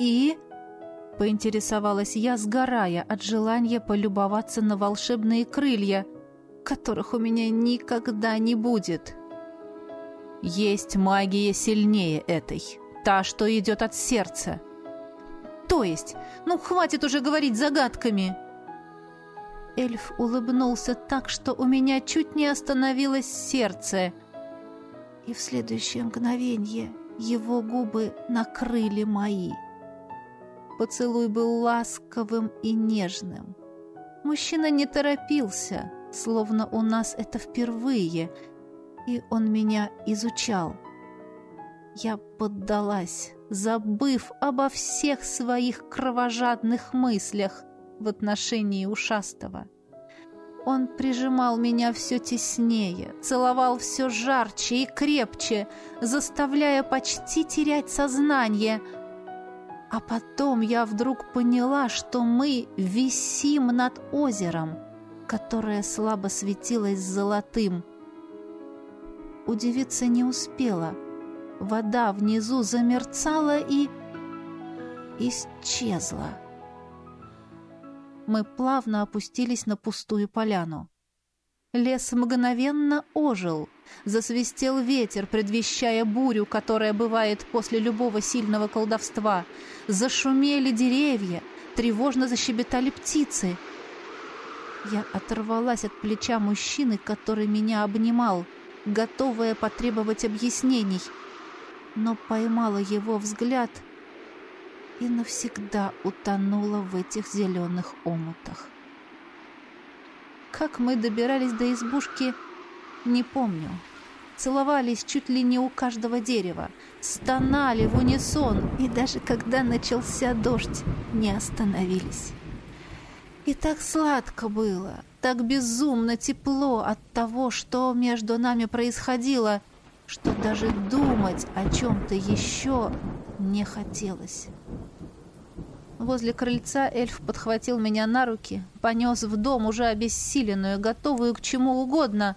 И...» Поинтересовалась я, сгорая от желания полюбоваться на волшебные крылья, которых у меня никогда не будет. «Есть магия сильнее этой, та, что идет от сердца». «То есть? Ну, хватит уже говорить загадками!» Эльф улыбнулся так, что у меня чуть не остановилось сердце. И в следующее мгновение его губы накрыли мои. Поцелуй был ласковым и нежным. Мужчина не торопился, словно у нас это впервые, и он меня изучал. Я поддалась, забыв обо всех своих кровожадных мыслях в отношении ушастого. Он прижимал меня все теснее, целовал все жарче и крепче, заставляя почти терять сознание. А потом я вдруг поняла, что мы висим над озером, которое слабо светилось золотым. Удивиться не успела. Вода внизу замерцала и... исчезла мы плавно опустились на пустую поляну. Лес мгновенно ожил. Засвистел ветер, предвещая бурю, которая бывает после любого сильного колдовства. Зашумели деревья, тревожно защебетали птицы. Я оторвалась от плеча мужчины, который меня обнимал, готовая потребовать объяснений, но поймала его взгляд — и навсегда утонула в этих зеленых омутах. Как мы добирались до избушки, не помню. Целовались чуть ли не у каждого дерева, стонали в унисон, и даже когда начался дождь, не остановились. И так сладко было, так безумно тепло от того, что между нами происходило, что даже думать о чем-то еще не хотелось. Возле крыльца эльф подхватил меня на руки, понес в дом уже обессиленную, готовую к чему угодно.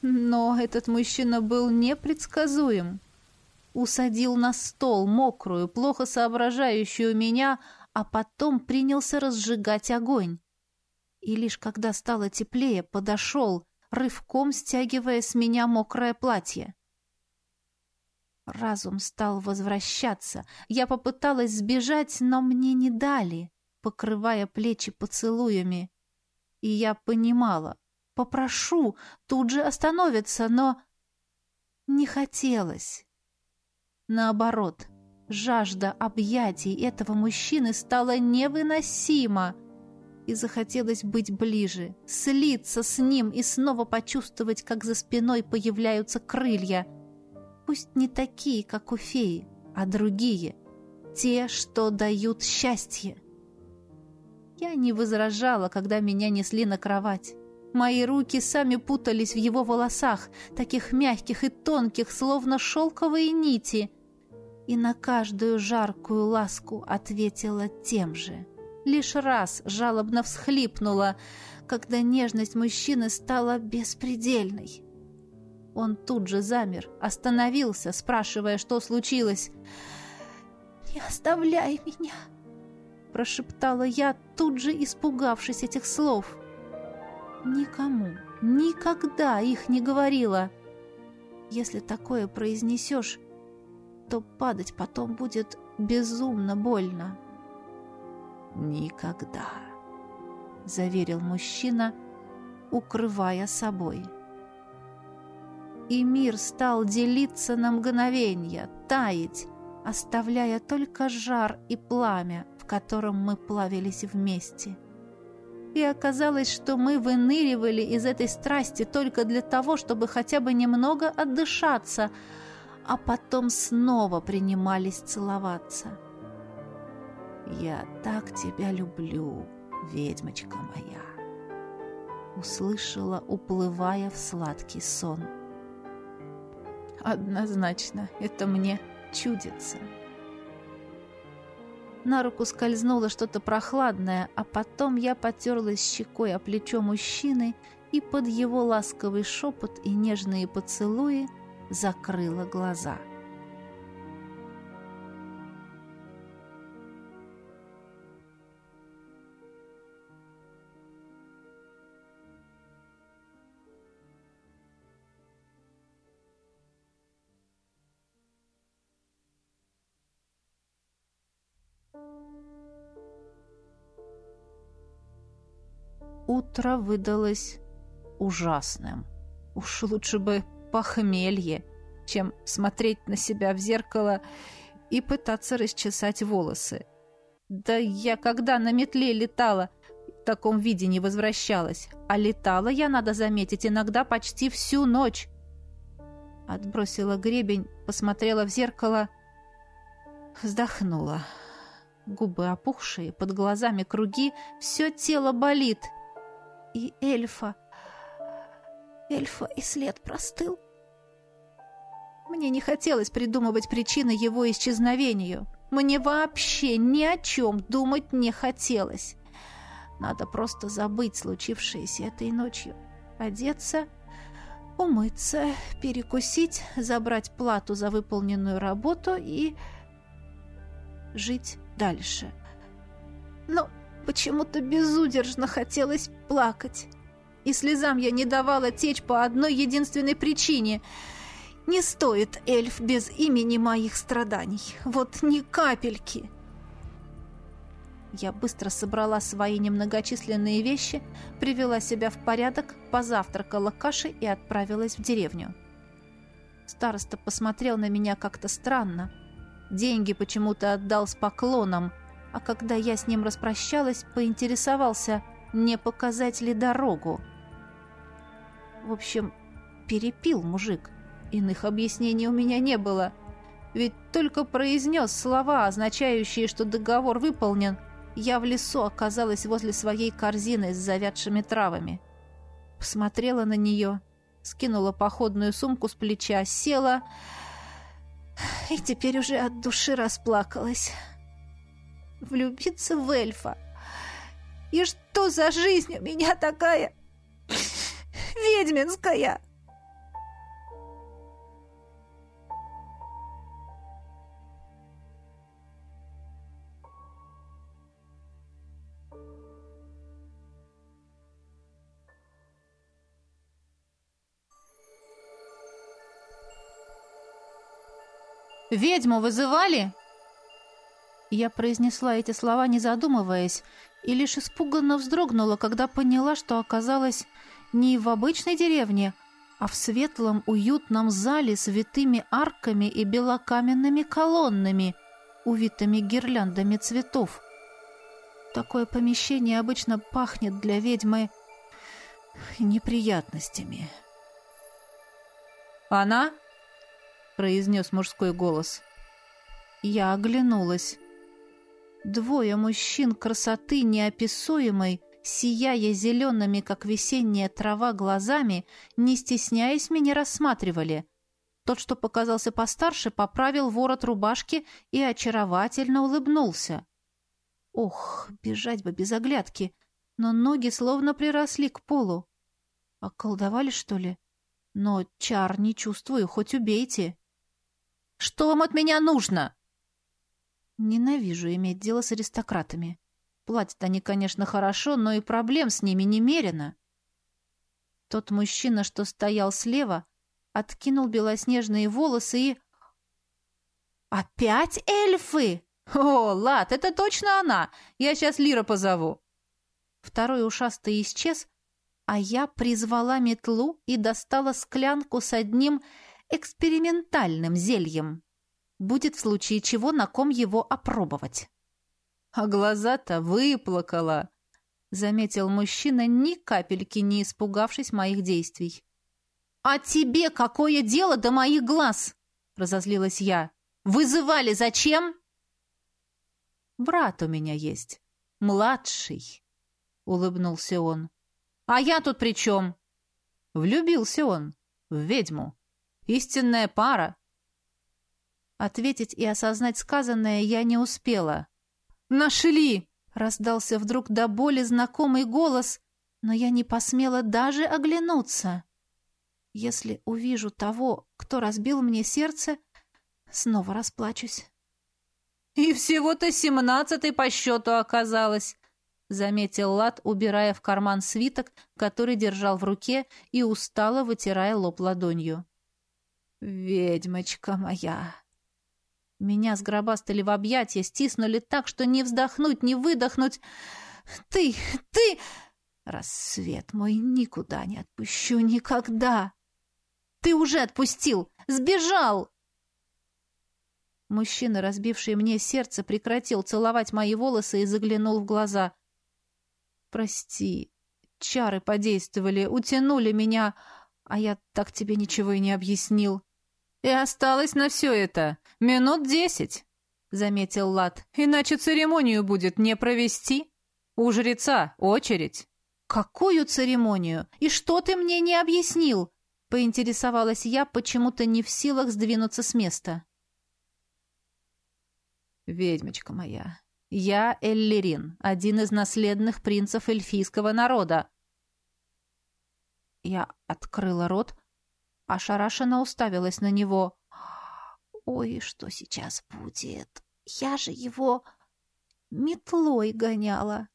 Но этот мужчина был непредсказуем. Усадил на стол мокрую, плохо соображающую меня, а потом принялся разжигать огонь. И лишь когда стало теплее, подошел, рывком стягивая с меня мокрое платье. Разум стал возвращаться. Я попыталась сбежать, но мне не дали, покрывая плечи поцелуями. И я понимала, попрошу, тут же остановится, но... Не хотелось. Наоборот, жажда объятий этого мужчины стала невыносима, и захотелось быть ближе, слиться с ним и снова почувствовать, как за спиной появляются крылья — Пусть не такие, как у феи, а другие. Те, что дают счастье. Я не возражала, когда меня несли на кровать. Мои руки сами путались в его волосах, таких мягких и тонких, словно шелковые нити. И на каждую жаркую ласку ответила тем же. Лишь раз жалобно всхлипнула, когда нежность мужчины стала беспредельной. Он тут же замер, остановился, спрашивая, что случилось. «Не оставляй меня!» Прошептала я, тут же испугавшись этих слов. Никому, никогда их не говорила. Если такое произнесешь, то падать потом будет безумно больно. «Никогда», — заверил мужчина, укрывая собой и мир стал делиться на мгновенья, таять, оставляя только жар и пламя, в котором мы плавились вместе. И оказалось, что мы выныривали из этой страсти только для того, чтобы хотя бы немного отдышаться, а потом снова принимались целоваться. «Я так тебя люблю, ведьмочка моя!» Услышала, уплывая в сладкий сон. Однозначно, это мне чудится. На руку скользнуло что-то прохладное, а потом я потерлась щекой о плечо мужчины и под его ласковый шепот и нежные поцелуи закрыла глаза. Утро выдалось ужасным. Уж лучше бы похмелье, чем смотреть на себя в зеркало и пытаться расчесать волосы. Да я когда на метле летала, в таком виде не возвращалась. А летала я, надо заметить, иногда почти всю ночь. Отбросила гребень, посмотрела в зеркало, вздохнула. Губы опухшие, под глазами круги, все тело болит. И эльфа... Эльфа и след простыл. Мне не хотелось придумывать причины его исчезновению. Мне вообще ни о чем думать не хотелось. Надо просто забыть случившееся этой ночью. Одеться, умыться, перекусить, забрать плату за выполненную работу и жить дальше. Но почему-то безудержно хотелось плакать. И слезам я не давала течь по одной единственной причине — не стоит эльф без имени моих страданий. Вот ни капельки. Я быстро собрала свои немногочисленные вещи, привела себя в порядок, позавтракала кашей и отправилась в деревню. Староста посмотрел на меня как-то странно. Деньги почему-то отдал с поклоном, а когда я с ним распрощалась, поинтересовался, не показать ли дорогу. В общем, перепил мужик. Иных объяснений у меня не было. Ведь только произнес слова, означающие, что договор выполнен, я в лесу оказалась возле своей корзины с завядшими травами. Посмотрела на нее, скинула походную сумку с плеча, села и теперь уже от души расплакалась. Влюбиться в эльфа. И что за жизнь у меня такая ведьминская? «Ведьму вызывали?» Я произнесла эти слова, не задумываясь, и лишь испуганно вздрогнула, когда поняла, что оказалась не в обычной деревне, а в светлом уютном зале с витыми арками и белокаменными колоннами, увитыми гирляндами цветов. Такое помещение обычно пахнет для ведьмы неприятностями. «Она?» произнес мужской голос. Я оглянулась. Двое мужчин красоты неописуемой, сияя зелеными, как весенняя трава, глазами, не стесняясь, меня рассматривали. Тот, что показался постарше, поправил ворот рубашки и очаровательно улыбнулся. Ох, бежать бы без оглядки, но ноги словно приросли к полу. Околдовали, что ли? Но чар не чувствую, хоть убейте. Что вам от меня нужно?» Ненавижу иметь дело с аристократами. Платят они, конечно, хорошо, но и проблем с ними немерено. Тот мужчина, что стоял слева, откинул белоснежные волосы и... «Опять эльфы?» «О, Лад, это точно она! Я сейчас Лира позову!» Второй ушастый исчез, а я призвала метлу и достала склянку с одним экспериментальным зельем. Будет в случае чего на ком его опробовать. А глаза-то выплакала, заметил мужчина, ни капельки не испугавшись моих действий. А тебе какое дело до моих глаз? разозлилась я. Вызывали зачем? Брат у меня есть, младший, улыбнулся он. А я тут при чем? Влюбился он в ведьму. Истинная пара!» Ответить и осознать сказанное я не успела. «Нашли!» — раздался вдруг до боли знакомый голос, но я не посмела даже оглянуться. Если увижу того, кто разбил мне сердце, снова расплачусь. «И всего-то семнадцатый по счету оказалось!» — заметил Лад, убирая в карман свиток, который держал в руке и устало вытирая лоб ладонью. «Ведьмочка моя!» Меня сгробастали в объятия, стиснули так, что не вздохнуть, не выдохнуть. «Ты! Ты!» «Рассвет мой никуда не отпущу никогда!» «Ты уже отпустил! Сбежал!» Мужчина, разбивший мне сердце, прекратил целовать мои волосы и заглянул в глаза. «Прости, чары подействовали, утянули меня, а я так тебе ничего и не объяснил». «И осталось на все это минут десять», — заметил Лад. «Иначе церемонию будет не провести. У жреца очередь». «Какую церемонию? И что ты мне не объяснил?» — поинтересовалась я, почему-то не в силах сдвинуться с места. «Ведьмочка моя, я Эллирин, один из наследных принцев эльфийского народа». Я открыла рот, ошарашенно уставилась на него. «Ой, что сейчас будет? Я же его метлой гоняла!»